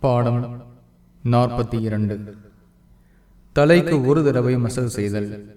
பாடம் நாற்பத்தி இரண்டு. தலைக்கு ஒரு தடவை மசல் செய்தல்.